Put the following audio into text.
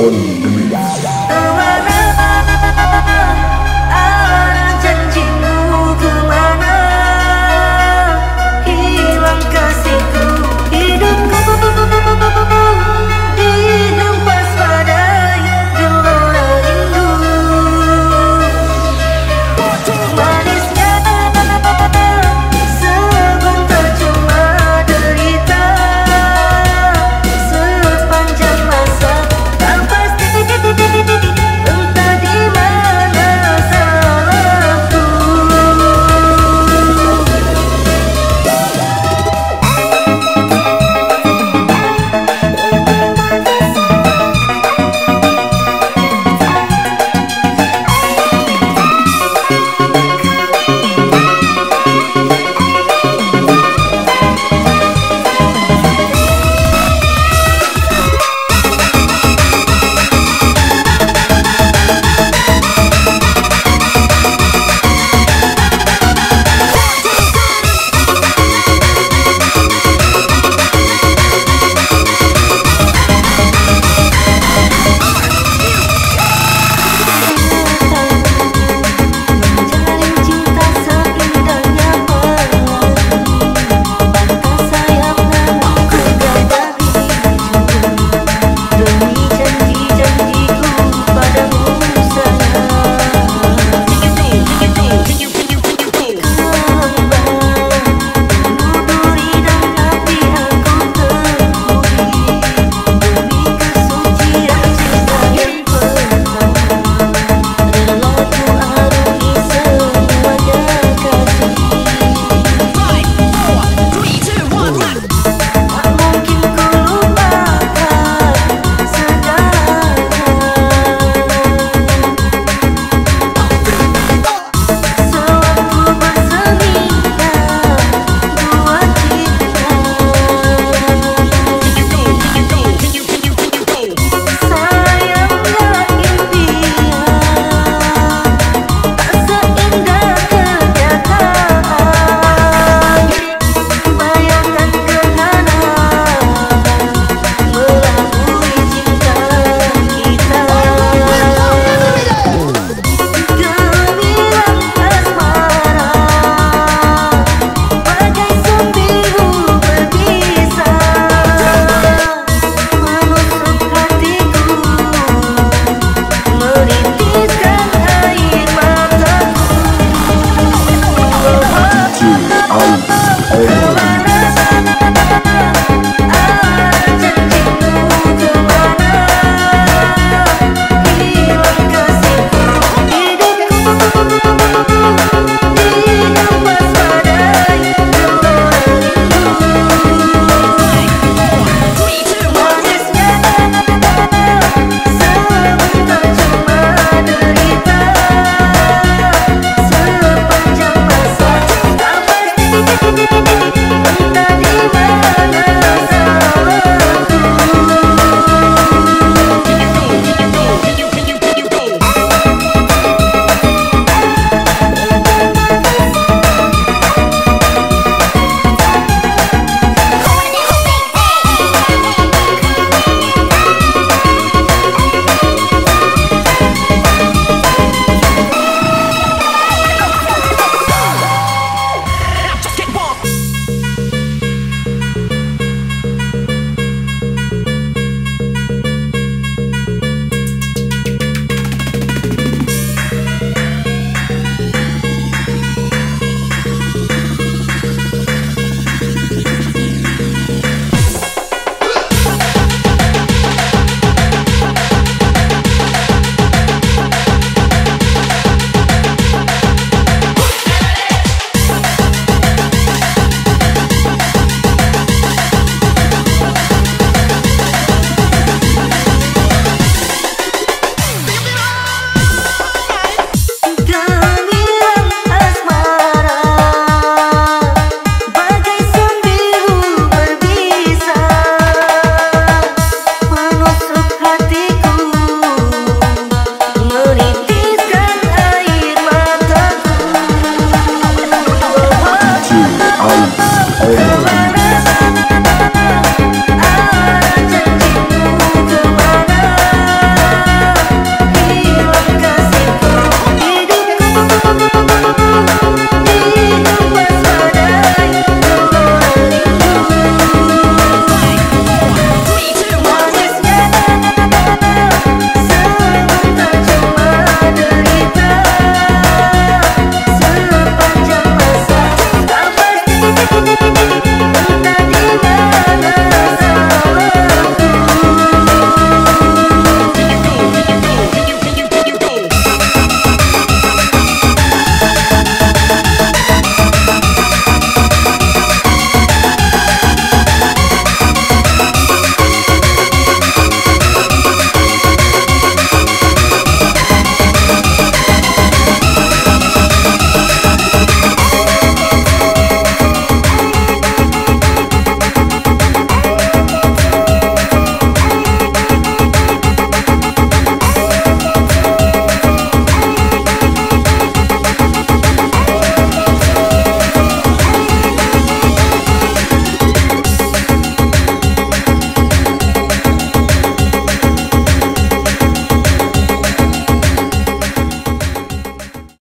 Ice.